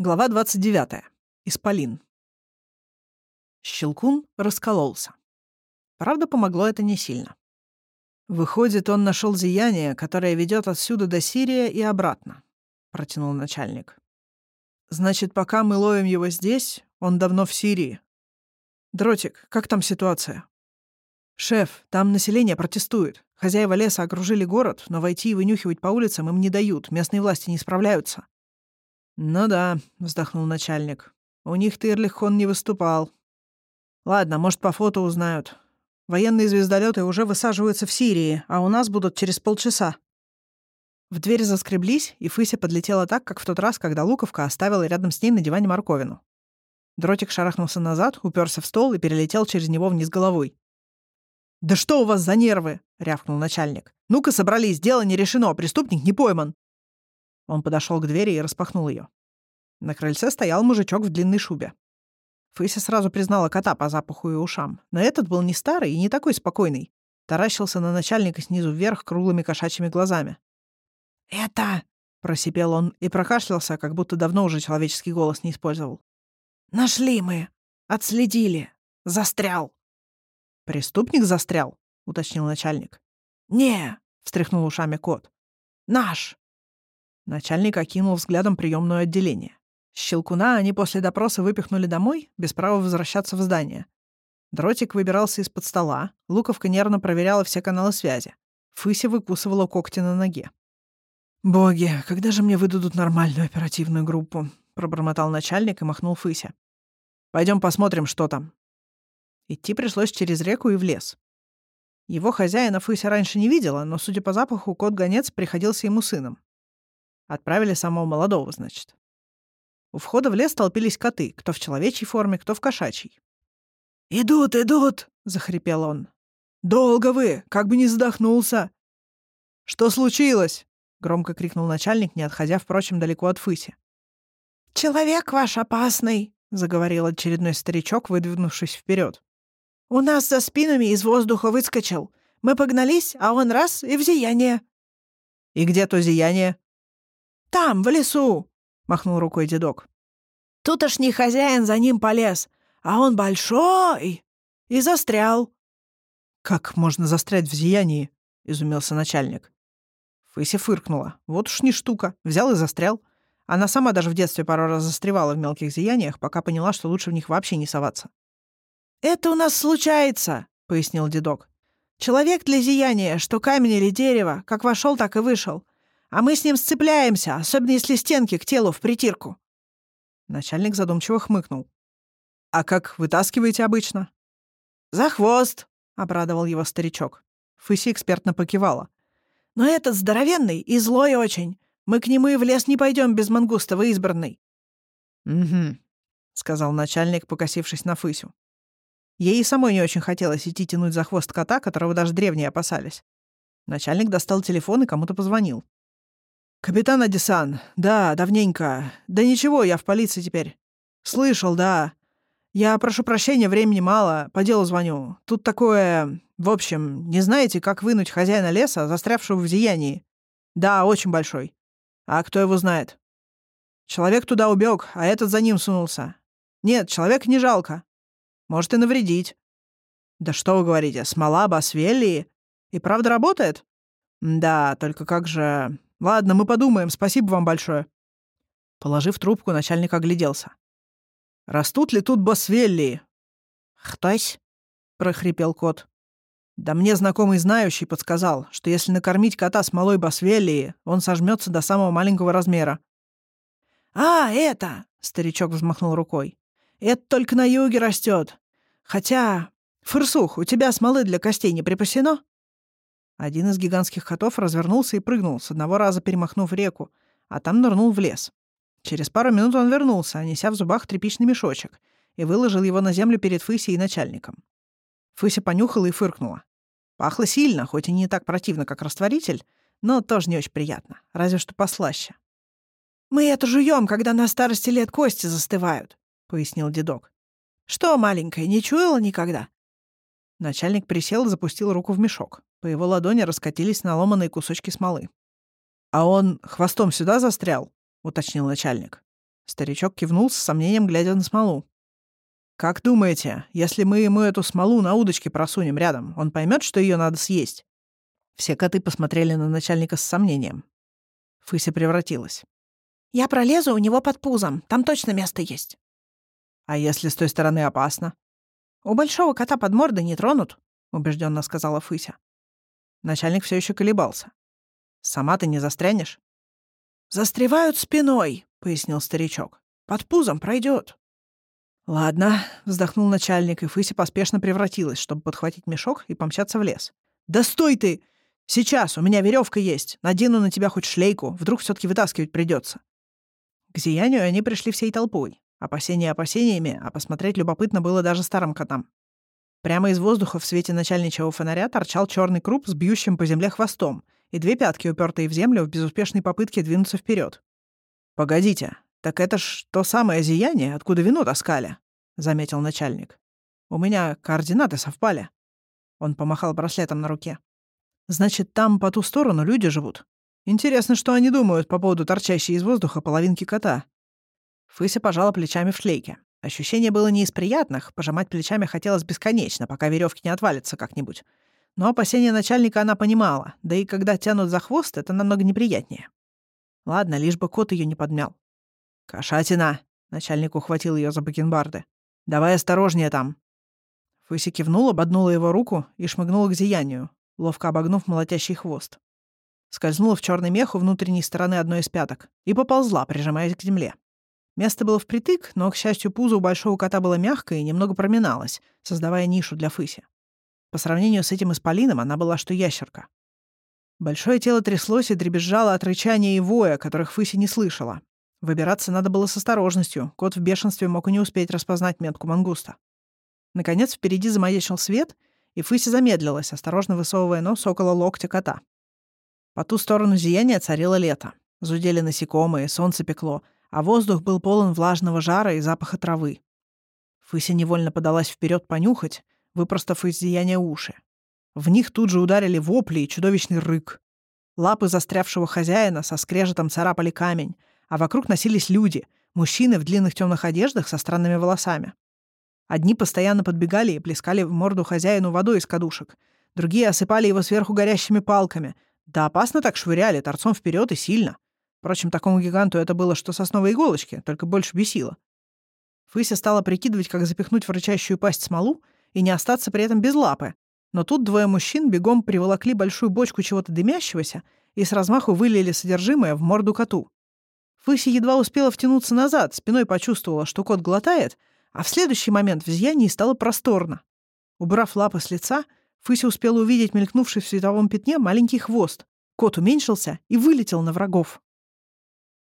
Глава 29. Исполин. Щелкун раскололся. Правда, помогло это не сильно. «Выходит, он нашел зияние, которое ведет отсюда до Сирии и обратно», — протянул начальник. «Значит, пока мы ловим его здесь, он давно в Сирии. Дротик, как там ситуация?» «Шеф, там население протестует. Хозяева леса окружили город, но войти и вынюхивать по улицам им не дают, местные власти не справляются. «Ну да», — вздохнул начальник. «У них Тырлихон не выступал. Ладно, может, по фото узнают. Военные звездолеты уже высаживаются в Сирии, а у нас будут через полчаса». В дверь заскреблись, и Фыся подлетела так, как в тот раз, когда Луковка оставила рядом с ней на диване морковину. Дротик шарахнулся назад, уперся в стол и перелетел через него вниз головой. «Да что у вас за нервы?» — рявкнул начальник. «Ну-ка, собрались, дело не решено, преступник не пойман». Он подошел к двери и распахнул ее. На крыльце стоял мужичок в длинной шубе. Фыся сразу признала кота по запаху и ушам, но этот был не старый и не такой спокойный. Таращился на начальника снизу вверх круглыми кошачьими глазами. «Это...» — просипел он и прокашлялся, как будто давно уже человеческий голос не использовал. «Нашли мы! Отследили! Застрял!» «Преступник застрял?» — уточнил начальник. «Не!» — встряхнул ушами кот. «Наш! Начальник окинул взглядом приемное отделение. Щелкуна они после допроса выпихнули домой, без права возвращаться в здание. Дротик выбирался из-под стола, Луковка нервно проверяла все каналы связи. Фыся выкусывала когти на ноге. «Боги, когда же мне выдадут нормальную оперативную группу?» — пробормотал начальник и махнул Фыся. Пойдем посмотрим, что там». Идти пришлось через реку и в лес. Его хозяина Фыся раньше не видела, но, судя по запаху, кот-гонец приходился ему сыном. Отправили самого молодого, значит. У входа в лес толпились коты, кто в человечьей форме, кто в кошачьей. «Идут, идут!» — захрипел он. «Долго вы! Как бы не задохнулся!» «Что случилось?» — громко крикнул начальник, не отходя, впрочем, далеко от Фыси. «Человек ваш опасный!» — заговорил очередной старичок, выдвинувшись вперед. «У нас за спинами из воздуха выскочил. Мы погнались, а он раз — и в зияние». «И где то зияние?» «Там, в лесу!» — махнул рукой дедок. «Тутошний хозяин за ним полез, а он большой и застрял». «Как можно застрять в зиянии?» — изумился начальник. Фыся фыркнула. Вот уж не штука. Взял и застрял. Она сама даже в детстве пару раз застревала в мелких зияниях, пока поняла, что лучше в них вообще не соваться. «Это у нас случается», — пояснил дедок. «Человек для зияния, что камень или дерево, как вошел, так и вышел. А мы с ним сцепляемся, особенно если стенки к телу в притирку». Начальник задумчиво хмыкнул. «А как вытаскиваете обычно?» «За хвост», — обрадовал его старичок. Фыси экспертно покивала. «Но этот здоровенный и злой очень. Мы к нему и в лес не пойдем без мангустова избранной». «Угу», — сказал начальник, покосившись на Фысю. Ей и самой не очень хотелось идти тянуть за хвост кота, которого даже древние опасались. Начальник достал телефон и кому-то позвонил. «Капитан Адисан, да, давненько. Да ничего, я в полиции теперь. Слышал, да. Я прошу прощения, времени мало, по делу звоню. Тут такое... В общем, не знаете, как вынуть хозяина леса, застрявшего в зиянии? Да, очень большой. А кто его знает? Человек туда убег, а этот за ним сунулся. Нет, человек не жалко. Может и навредить. Да что вы говорите, смола Басвелли? И правда работает? Да, только как же... Ладно, мы подумаем, спасибо вам большое». Положив трубку, начальник огляделся. «Растут ли тут босвеллии?» «Хтось?» — прохрипел кот. «Да мне знакомый знающий подсказал, что если накормить кота смолой босвеллии, он сожмется до самого маленького размера». «А, это!» — старичок взмахнул рукой. «Это только на юге растет. Хотя... Фырсух, у тебя смолы для костей не припасено?» Один из гигантских котов развернулся и прыгнул, с одного раза перемахнув реку, а там нырнул в лес. Через пару минут он вернулся, неся в зубах тряпичный мешочек, и выложил его на землю перед Фысей и начальником. Фыся понюхала и фыркнула. Пахло сильно, хоть и не так противно, как растворитель, но тоже не очень приятно, разве что послаще. «Мы это жуем, когда на старости лет кости застывают», — пояснил дедок. «Что, маленькая, не чуяла никогда?» Начальник присел и запустил руку в мешок. По его ладони раскатились наломанные кусочки смолы. «А он хвостом сюда застрял?» — уточнил начальник. Старичок кивнул с сомнением, глядя на смолу. «Как думаете, если мы ему эту смолу на удочке просунем рядом, он поймет, что ее надо съесть?» Все коты посмотрели на начальника с сомнением. Фыся превратилась. «Я пролезу у него под пузом, там точно место есть». «А если с той стороны опасно?» «У большого кота под мордой не тронут», — убежденно сказала Фыся. Начальник все еще колебался. «Сама ты не застрянешь?» «Застревают спиной», — пояснил старичок. «Под пузом пройдет. «Ладно», — вздохнул начальник, и Фыся поспешно превратилась, чтобы подхватить мешок и помчаться в лес. «Да стой ты! Сейчас, у меня веревка есть. Надену на тебя хоть шлейку, вдруг все таки вытаскивать придется. К зиянию они пришли всей толпой. Опасения опасениями, а посмотреть любопытно было даже старым котам. Прямо из воздуха в свете начальничьего фонаря торчал черный круп с бьющим по земле хвостом и две пятки, упертые в землю в безуспешной попытке двинуться вперед. «Погодите, так это ж то самое зияние, откуда вино таскали», — заметил начальник. «У меня координаты совпали». Он помахал браслетом на руке. «Значит, там по ту сторону люди живут. Интересно, что они думают по поводу торчащей из воздуха половинки кота». Фыся пожала плечами в шлейке. Ощущение было не из приятных, пожимать плечами хотелось бесконечно, пока веревки не отвалятся как-нибудь. Но опасения начальника она понимала, да и когда тянут за хвост, это намного неприятнее. Ладно, лишь бы кот ее не подмял. «Кошатина!» — начальник ухватил ее за бакенбарды. «Давай осторожнее там!» Фыси кивнула, ободнула его руку и шмыгнула к зиянию, ловко обогнув молотящий хвост. Скользнула в черный мех у внутренней стороны одной из пяток и поползла, прижимаясь к земле. Место было впритык, но, к счастью, пузо у большого кота было мягкое и немного проминалось, создавая нишу для Фыси. По сравнению с этим исполином она была что ящерка. Большое тело тряслось и дребезжало от рычания и воя, которых Фыси не слышала. Выбираться надо было с осторожностью, кот в бешенстве мог и не успеть распознать метку мангуста. Наконец впереди замаячил свет, и Фыси замедлилась, осторожно высовывая нос около локтя кота. По ту сторону зияния царило лето. Зудели насекомые, солнце пекло — а воздух был полон влажного жара и запаха травы. Фыся невольно подалась вперед понюхать, выпростав из зияния уши. В них тут же ударили вопли и чудовищный рык. Лапы застрявшего хозяина со скрежетом царапали камень, а вокруг носились люди, мужчины в длинных темных одеждах со странными волосами. Одни постоянно подбегали и плескали в морду хозяину водой из кадушек, другие осыпали его сверху горящими палками. Да опасно так швыряли, торцом вперед и сильно — Впрочем, такому гиганту это было что сосновой иголочки, только больше бесило. Фыся стала прикидывать, как запихнуть в рычащую пасть смолу и не остаться при этом без лапы. Но тут двое мужчин бегом приволокли большую бочку чего-то дымящегося и с размаху вылили содержимое в морду коту. Фыся едва успела втянуться назад, спиной почувствовала, что кот глотает, а в следующий момент в зиянии стало просторно. Убрав лапы с лица, Фыся успела увидеть мелькнувший в световом пятне маленький хвост. Кот уменьшился и вылетел на врагов.